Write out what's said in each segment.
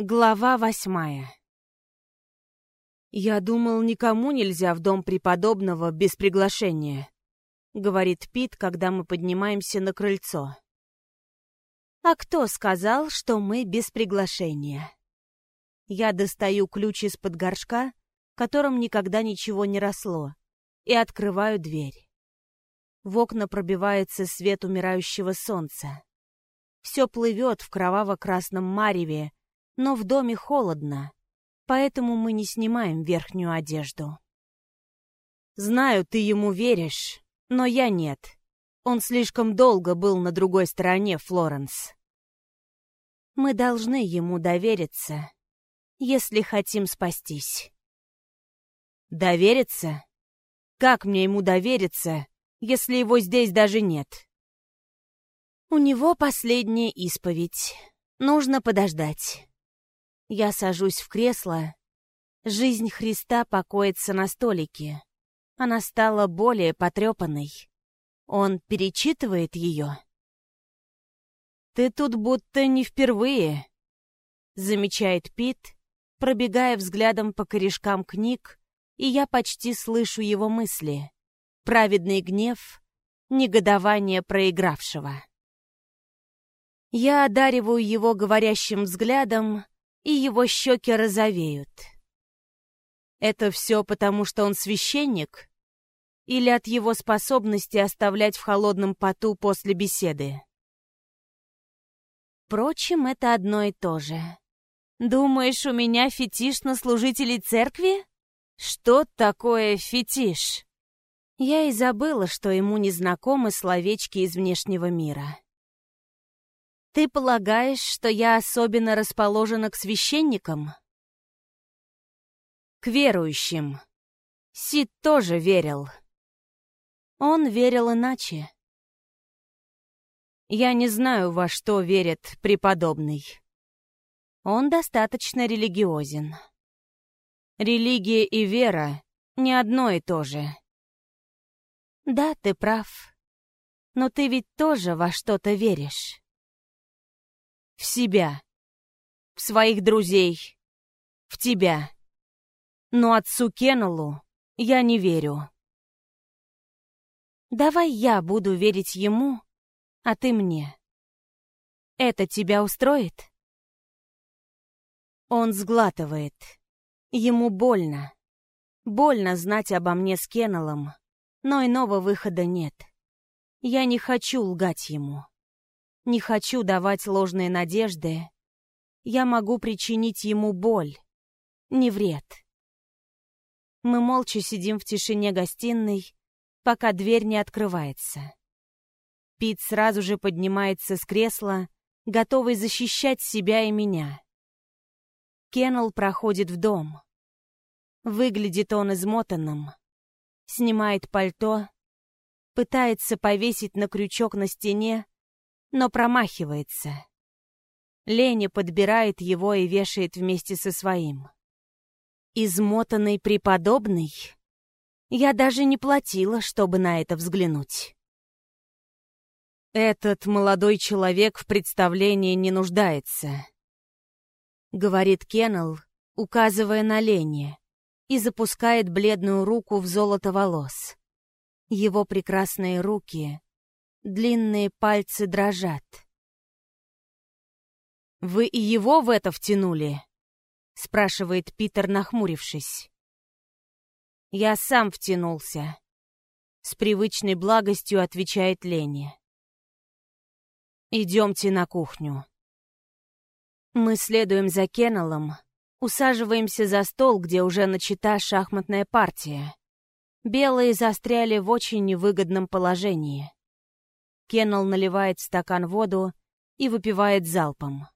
Глава восьмая «Я думал, никому нельзя в дом преподобного без приглашения», — говорит Пит, когда мы поднимаемся на крыльцо. «А кто сказал, что мы без приглашения?» Я достаю ключ из-под горшка, в котором никогда ничего не росло, и открываю дверь. В окна пробивается свет умирающего солнца. Все плывет в кроваво-красном мареве, но в доме холодно, поэтому мы не снимаем верхнюю одежду. Знаю, ты ему веришь, но я нет. Он слишком долго был на другой стороне, Флоренс. Мы должны ему довериться, если хотим спастись. Довериться? Как мне ему довериться, если его здесь даже нет? У него последняя исповедь. Нужно подождать. Я сажусь в кресло. Жизнь Христа покоится на столике. Она стала более потрепанной. Он перечитывает ее. «Ты тут будто не впервые», — замечает Пит, пробегая взглядом по корешкам книг, и я почти слышу его мысли. Праведный гнев, негодование проигравшего. Я одариваю его говорящим взглядом, и его щеки розовеют. Это все потому, что он священник? Или от его способности оставлять в холодном поту после беседы? Впрочем, это одно и то же. Думаешь, у меня фетиш на служителей церкви? Что такое фетиш? Я и забыла, что ему незнакомы словечки из внешнего мира. Ты полагаешь, что я особенно расположена к священникам? К верующим. Сид тоже верил. Он верил иначе. Я не знаю, во что верит преподобный. Он достаточно религиозен. Религия и вера — не одно и то же. Да, ты прав. Но ты ведь тоже во что-то веришь. В себя. В своих друзей. В тебя. Но отцу Кеннеллу я не верю. Давай я буду верить ему, а ты мне. Это тебя устроит? Он сглатывает. Ему больно. Больно знать обо мне с Кеннеллом, но иного выхода нет. Я не хочу лгать ему. Не хочу давать ложные надежды. Я могу причинить ему боль, не вред. Мы молча сидим в тишине гостиной, пока дверь не открывается. Пит сразу же поднимается с кресла, готовый защищать себя и меня. Кеннел проходит в дом. Выглядит он измотанным. Снимает пальто, пытается повесить на крючок на стене, но промахивается. Леня подбирает его и вешает вместе со своим. Измотанный преподобный? Я даже не платила, чтобы на это взглянуть. «Этот молодой человек в представлении не нуждается», — говорит Кеннел, указывая на Лене, и запускает бледную руку в золото волос. Его прекрасные руки Длинные пальцы дрожат. «Вы и его в это втянули?» — спрашивает Питер, нахмурившись. «Я сам втянулся», — с привычной благостью отвечает Ленни. «Идемте на кухню». Мы следуем за Кеннеллом, усаживаемся за стол, где уже начата шахматная партия. Белые застряли в очень невыгодном положении. Кеннел наливает стакан воду и выпивает залпом.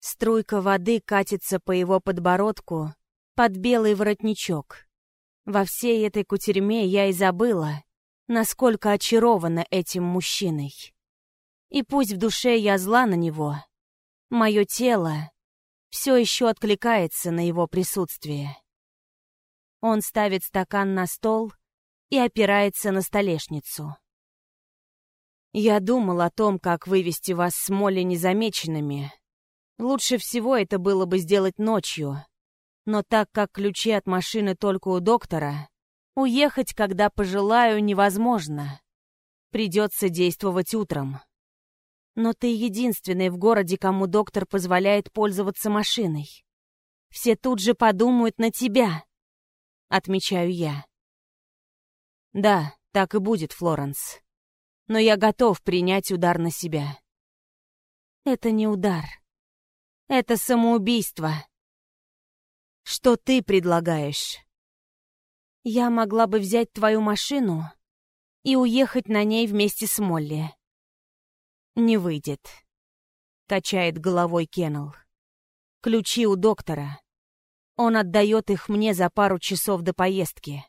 Струйка воды катится по его подбородку под белый воротничок. Во всей этой кутерьме я и забыла, насколько очарована этим мужчиной. И пусть в душе я зла на него, мое тело все еще откликается на его присутствие. Он ставит стакан на стол и опирается на столешницу. Я думал о том, как вывести вас с Молли незамеченными. Лучше всего это было бы сделать ночью. Но так как ключи от машины только у доктора, уехать, когда пожелаю, невозможно. Придется действовать утром. Но ты единственный в городе, кому доктор позволяет пользоваться машиной. Все тут же подумают на тебя, отмечаю я. Да, так и будет, Флоренс. Но я готов принять удар на себя. Это не удар. Это самоубийство. Что ты предлагаешь? Я могла бы взять твою машину и уехать на ней вместе с Молли. Не выйдет. Качает головой Кеннел. Ключи у доктора. Он отдает их мне за пару часов до поездки.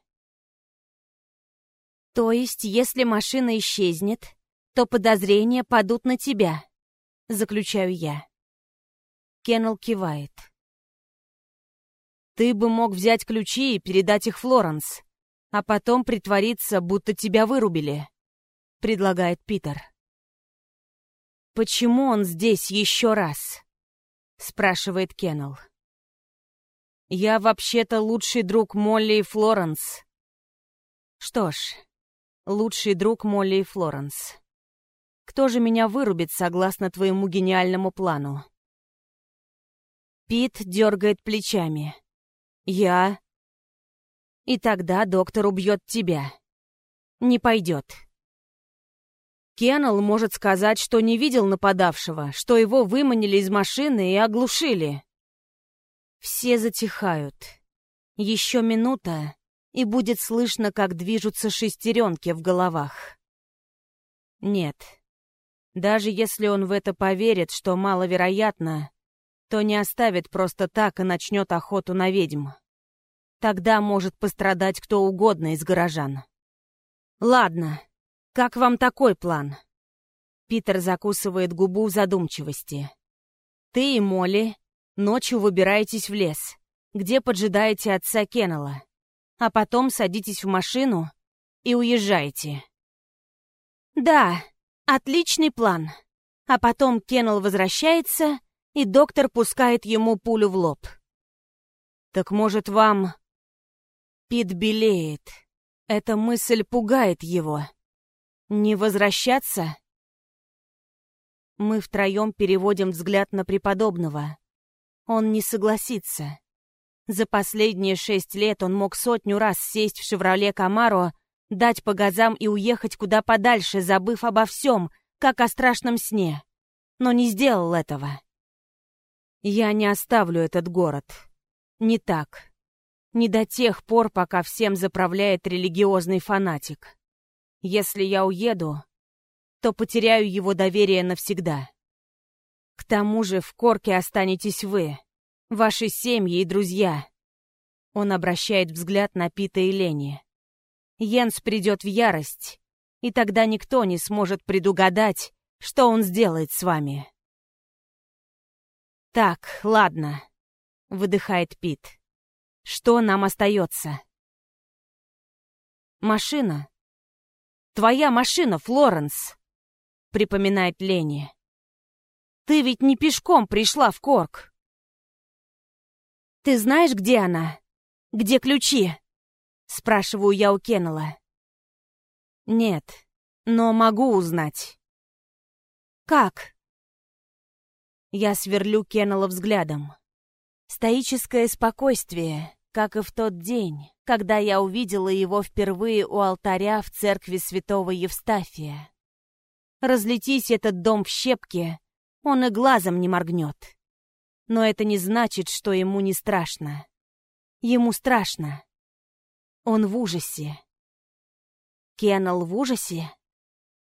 То есть, если машина исчезнет, то подозрения падут на тебя, заключаю я. Кеннел кивает. «Ты бы мог взять ключи и передать их Флоренс, а потом притвориться, будто тебя вырубили», — предлагает Питер. «Почему он здесь еще раз?» — спрашивает Кеннел. «Я вообще-то лучший друг Молли и Флоренс». «Что ж, лучший друг Молли и Флоренс. Кто же меня вырубит согласно твоему гениальному плану?» Пит дергает плечами. «Я...» «И тогда доктор убьет тебя. Не пойдет». Кеннел может сказать, что не видел нападавшего, что его выманили из машины и оглушили. Все затихают. Еще минута, и будет слышно, как движутся шестеренки в головах. Нет. Даже если он в это поверит, что маловероятно, то не оставит просто так и начнет охоту на ведьм. Тогда может пострадать кто угодно из горожан. Ладно, как вам такой план? Питер закусывает губу в задумчивости. Ты и Молли ночью выбираетесь в лес, где поджидаете отца Кеннелла, а потом садитесь в машину и уезжаете. Да, отличный план. А потом Кеннелл возвращается и доктор пускает ему пулю в лоб. «Так, может, вам...» Пит белеет. Эта мысль пугает его. «Не возвращаться?» Мы втроем переводим взгляд на преподобного. Он не согласится. За последние шесть лет он мог сотню раз сесть в «Шевроле Камаро», дать по газам и уехать куда подальше, забыв обо всем, как о страшном сне. Но не сделал этого. Я не оставлю этот город. Не так. Не до тех пор, пока всем заправляет религиозный фанатик. Если я уеду, то потеряю его доверие навсегда. К тому же в Корке останетесь вы, ваши семьи и друзья. Он обращает взгляд на Пита и Лени. Йенс придет в ярость, и тогда никто не сможет предугадать, что он сделает с вами. «Так, ладно», — выдыхает Пит. «Что нам остается?» «Машина. Твоя машина, Флоренс», — припоминает Лени. «Ты ведь не пешком пришла в Корк». «Ты знаешь, где она? Где ключи?» — спрашиваю я у Кеннела. «Нет, но могу узнать». «Как?» Я сверлю Кеннела взглядом. Стоическое спокойствие, как и в тот день, когда я увидела его впервые у алтаря в церкви святого Евстафия. Разлетись этот дом в щепки, он и глазом не моргнет. Но это не значит, что ему не страшно. Ему страшно. Он в ужасе. Кеннел в ужасе?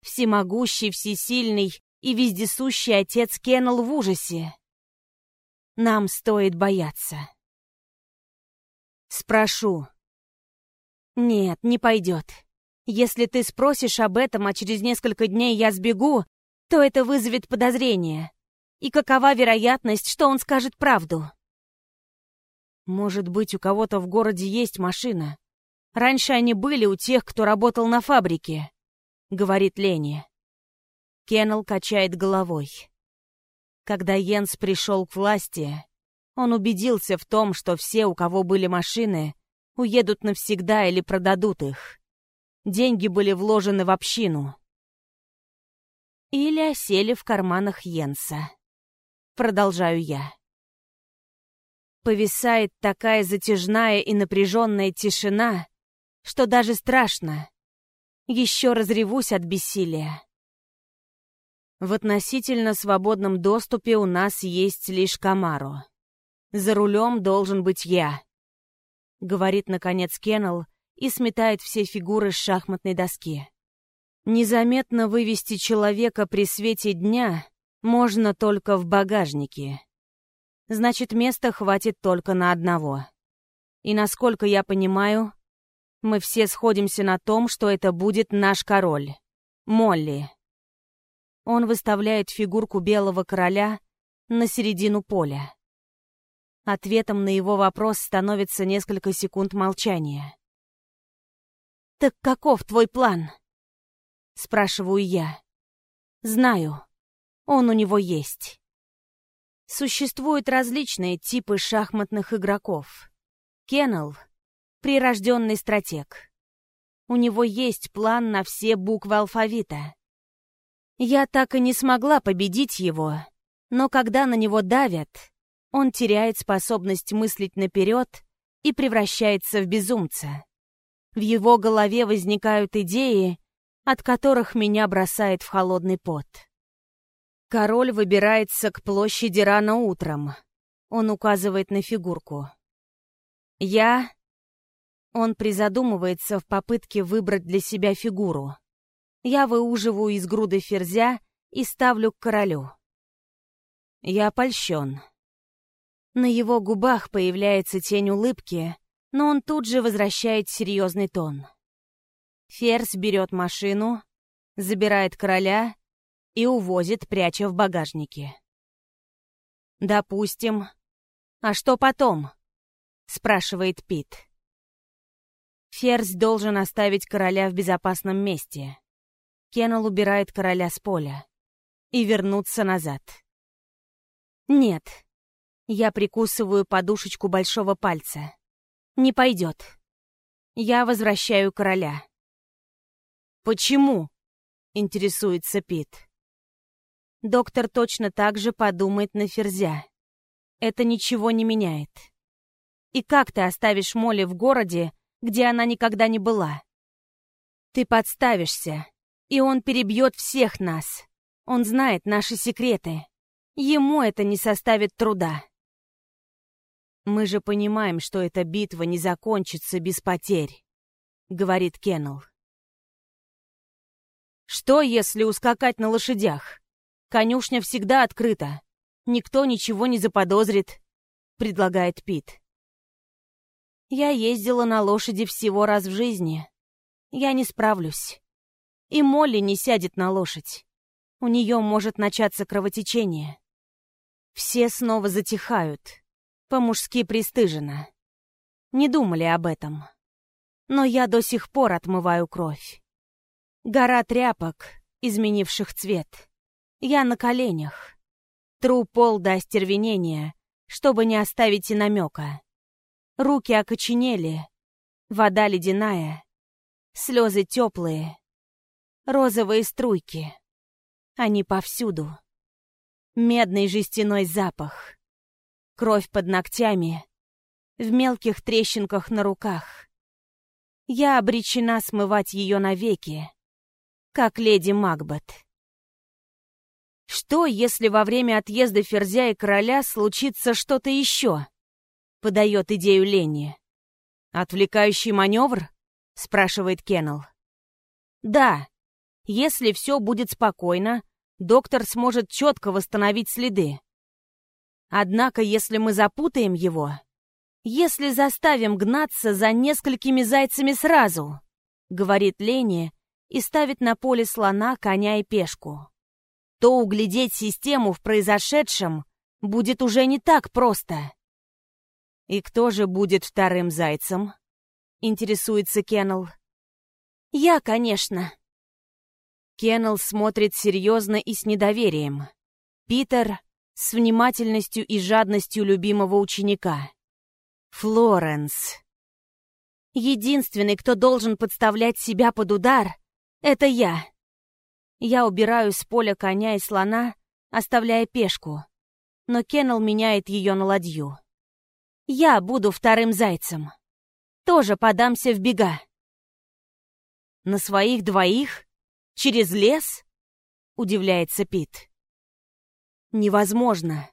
Всемогущий, всесильный, и вездесущий отец Кеннел в ужасе. Нам стоит бояться. Спрошу. Нет, не пойдет. Если ты спросишь об этом, а через несколько дней я сбегу, то это вызовет подозрение. И какова вероятность, что он скажет правду? Может быть, у кого-то в городе есть машина. Раньше они были у тех, кто работал на фабрике, говорит Леня. Кеннел качает головой. Когда Йенс пришел к власти, он убедился в том, что все, у кого были машины, уедут навсегда или продадут их. Деньги были вложены в общину. Или осели в карманах Йенса. Продолжаю я. Повисает такая затяжная и напряженная тишина, что даже страшно. Еще разревусь от бессилия. В относительно свободном доступе у нас есть лишь Камаро. За рулем должен быть я. Говорит, наконец, Кеннел и сметает все фигуры с шахматной доски. Незаметно вывести человека при свете дня можно только в багажнике. Значит, места хватит только на одного. И насколько я понимаю, мы все сходимся на том, что это будет наш король. Молли. Он выставляет фигурку белого короля на середину поля. Ответом на его вопрос становится несколько секунд молчания. «Так каков твой план?» Спрашиваю я. «Знаю. Он у него есть». Существуют различные типы шахматных игроков. Кеннел — прирожденный стратег. У него есть план на все буквы алфавита. Я так и не смогла победить его, но когда на него давят, он теряет способность мыслить наперед и превращается в безумца. В его голове возникают идеи, от которых меня бросает в холодный пот. Король выбирается к площади рано утром. Он указывает на фигурку. Я... Он призадумывается в попытке выбрать для себя фигуру. Я выуживаю из груды ферзя и ставлю к королю. Я польщен. На его губах появляется тень улыбки, но он тут же возвращает серьезный тон. Ферзь берет машину, забирает короля и увозит, пряча в багажнике. «Допустим. А что потом?» — спрашивает Пит. Ферзь должен оставить короля в безопасном месте. Кеннел убирает короля с поля. И вернуться назад. Нет. Я прикусываю подушечку большого пальца. Не пойдет. Я возвращаю короля. «Почему?» — интересуется Пит. Доктор точно так же подумает на Ферзя. Это ничего не меняет. И как ты оставишь Молли в городе, где она никогда не была? Ты подставишься, и он перебьет всех нас. Он знает наши секреты. Ему это не составит труда. «Мы же понимаем, что эта битва не закончится без потерь», — говорит Кеннел. «Что, если ускакать на лошадях? Конюшня всегда открыта. Никто ничего не заподозрит», — предлагает Пит. «Я ездила на лошади всего раз в жизни. Я не справлюсь. И Молли не сядет на лошадь. У нее может начаться кровотечение. Все снова затихают. По-мужски пристыженно. Не думали об этом. Но я до сих пор отмываю кровь. Гора тряпок, изменивших цвет. Я на коленях. Тру пол до остервенения, чтобы не оставить и намека. Руки окоченели, вода ледяная, слезы теплые, розовые струйки. Они повсюду. Медный жестяной запах. Кровь под ногтями, в мелких трещинках на руках. Я обречена смывать ее навеки, как леди Макбет. Что, если во время отъезда Ферзя и Короля случится что-то еще? Подает идею Ленни. «Отвлекающий маневр?» — спрашивает Кеннел. «Да. Если все будет спокойно, доктор сможет четко восстановить следы. Однако, если мы запутаем его, если заставим гнаться за несколькими зайцами сразу, — говорит Ленни и ставит на поле слона, коня и пешку то углядеть систему в произошедшем будет уже не так просто. «И кто же будет вторым зайцем?» — интересуется Кеннел. «Я, конечно». Кеннел смотрит серьезно и с недоверием. Питер с внимательностью и жадностью любимого ученика. Флоренс. Единственный, кто должен подставлять себя под удар, это я. Я убираю с поля коня и слона, оставляя пешку, но Кеннел меняет ее на ладью. Я буду вторым зайцем. Тоже подамся в бега. На своих двоих? Через лес? Удивляется Пит. Невозможно.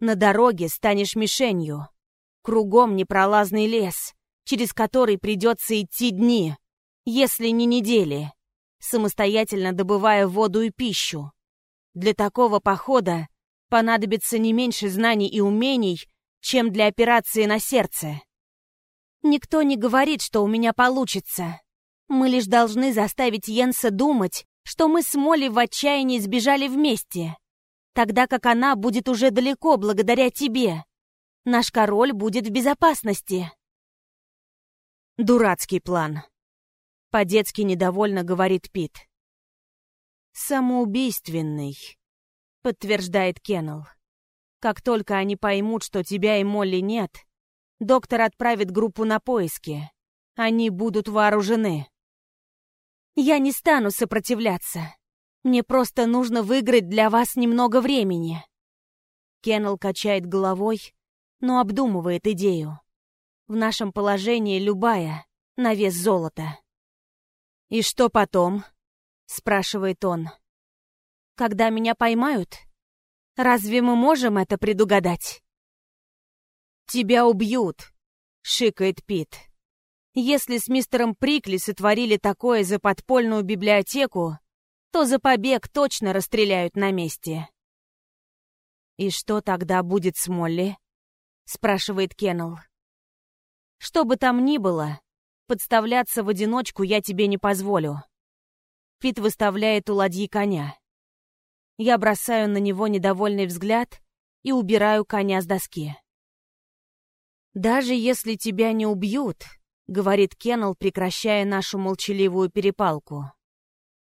На дороге станешь мишенью. Кругом непролазный лес, через который придется идти дни, если не недели, самостоятельно добывая воду и пищу. Для такого похода понадобится не меньше знаний и умений, чем для операции на сердце. Никто не говорит, что у меня получится. Мы лишь должны заставить Йенса думать, что мы с Молли в отчаянии сбежали вместе, тогда как она будет уже далеко благодаря тебе. Наш король будет в безопасности. Дурацкий план. По-детски недовольно говорит Пит. Самоубийственный, подтверждает Кеннел. Как только они поймут, что тебя и Молли нет, доктор отправит группу на поиски. Они будут вооружены. Я не стану сопротивляться. Мне просто нужно выиграть для вас немного времени. Кеннел качает головой, но обдумывает идею. В нашем положении любая на вес золота. «И что потом?» — спрашивает он. «Когда меня поймают?» Разве мы можем это предугадать? «Тебя убьют», — шикает Пит. «Если с мистером Прикли сотворили такое за подпольную библиотеку, то за побег точно расстреляют на месте». «И что тогда будет с Молли?» — спрашивает Кеннел. «Что бы там ни было, подставляться в одиночку я тебе не позволю». Пит выставляет у ладьи коня. Я бросаю на него недовольный взгляд и убираю коня с доски. «Даже если тебя не убьют», — говорит Кеннел, прекращая нашу молчаливую перепалку,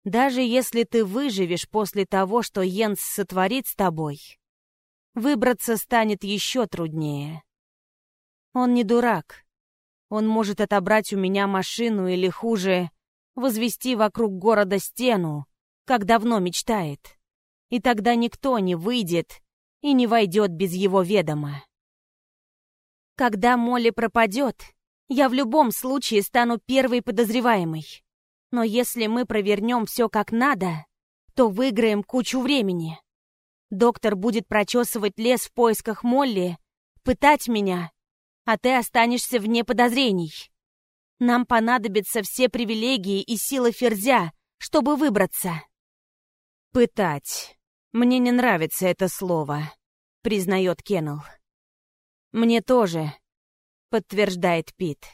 «даже если ты выживешь после того, что Йенс сотворит с тобой, выбраться станет еще труднее. Он не дурак. Он может отобрать у меня машину или, хуже, возвести вокруг города стену, как давно мечтает и тогда никто не выйдет и не войдет без его ведома. Когда Молли пропадет, я в любом случае стану первой подозреваемой. Но если мы провернем все как надо, то выиграем кучу времени. Доктор будет прочесывать лес в поисках Молли, пытать меня, а ты останешься вне подозрений. Нам понадобятся все привилегии и сила Ферзя, чтобы выбраться. Пытать. «Мне не нравится это слово», — признает Кеннел. «Мне тоже», — подтверждает Пит.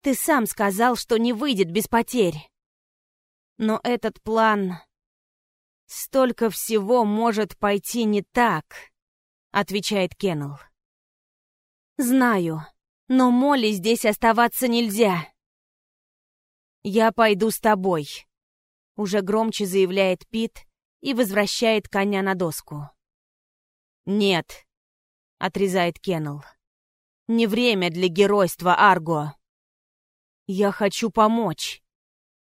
«Ты сам сказал, что не выйдет без потерь. Но этот план... Столько всего может пойти не так», — отвечает Кеннел. «Знаю, но Молли здесь оставаться нельзя». «Я пойду с тобой», — уже громче заявляет Пит, — и возвращает коня на доску. «Нет», — отрезает Кеннел. «Не время для геройства, Арго. Я хочу помочь.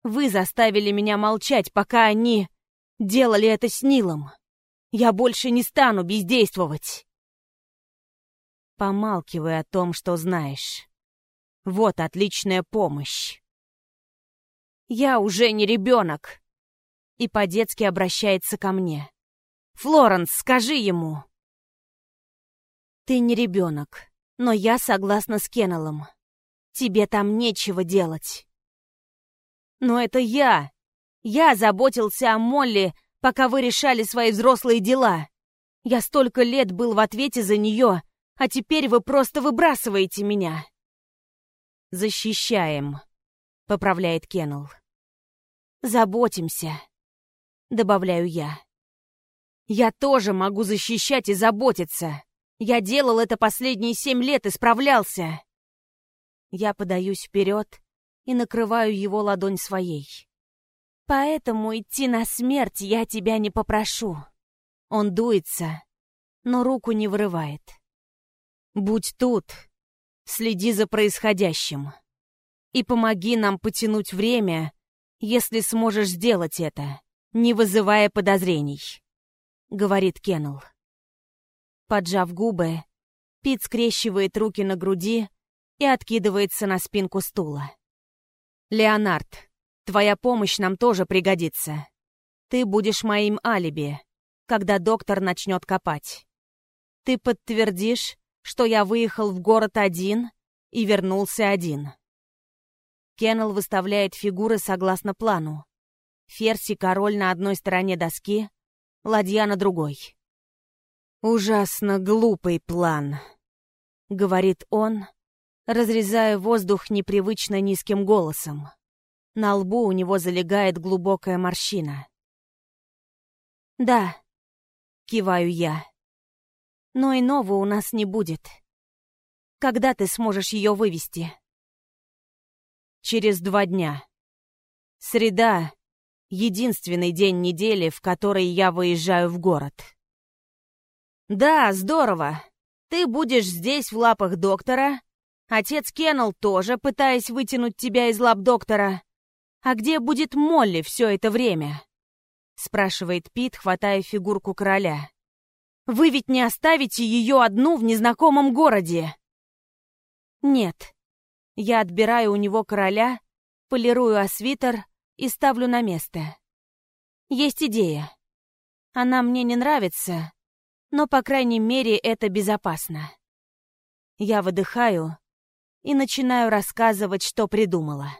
Вы заставили меня молчать, пока они делали это с Нилом. Я больше не стану бездействовать». Помалкивай о том, что знаешь. Вот отличная помощь. Я уже не ребенок и по-детски обращается ко мне. «Флоренс, скажи ему!» «Ты не ребенок, но я согласна с Кеннеллом. Тебе там нечего делать». «Но это я! Я заботился о Молли, пока вы решали свои взрослые дела. Я столько лет был в ответе за нее, а теперь вы просто выбрасываете меня». «Защищаем», — поправляет Кеннел. «Заботимся», добавляю я. Я тоже могу защищать и заботиться. Я делал это последние семь лет и справлялся. Я подаюсь вперед и накрываю его ладонь своей. Поэтому идти на смерть я тебя не попрошу. Он дуется, но руку не вырывает. «Будь тут, следи за происходящим и помоги нам потянуть время, если сможешь сделать это, не вызывая подозрений», — говорит Кеннел. Поджав губы, Пит скрещивает руки на груди и откидывается на спинку стула. «Леонард, твоя помощь нам тоже пригодится. Ты будешь моим алиби, когда доктор начнет копать. Ты подтвердишь, что я выехал в город один и вернулся один». Кеннел выставляет фигуры согласно плану. Ферси король на одной стороне доски, ладья на другой. «Ужасно глупый план», — говорит он, разрезая воздух непривычно низким голосом. На лбу у него залегает глубокая морщина. «Да», — киваю я. «Но иного у нас не будет. Когда ты сможешь ее вывести?» «Через два дня. Среда — единственный день недели, в который я выезжаю в город». «Да, здорово. Ты будешь здесь в лапах доктора. Отец Кеннел тоже, пытаясь вытянуть тебя из лап доктора. А где будет Молли все это время?» Спрашивает Пит, хватая фигурку короля. «Вы ведь не оставите ее одну в незнакомом городе?» «Нет». Я отбираю у него короля, полирую освитер и ставлю на место. Есть идея. Она мне не нравится, но, по крайней мере, это безопасно. Я выдыхаю и начинаю рассказывать, что придумала.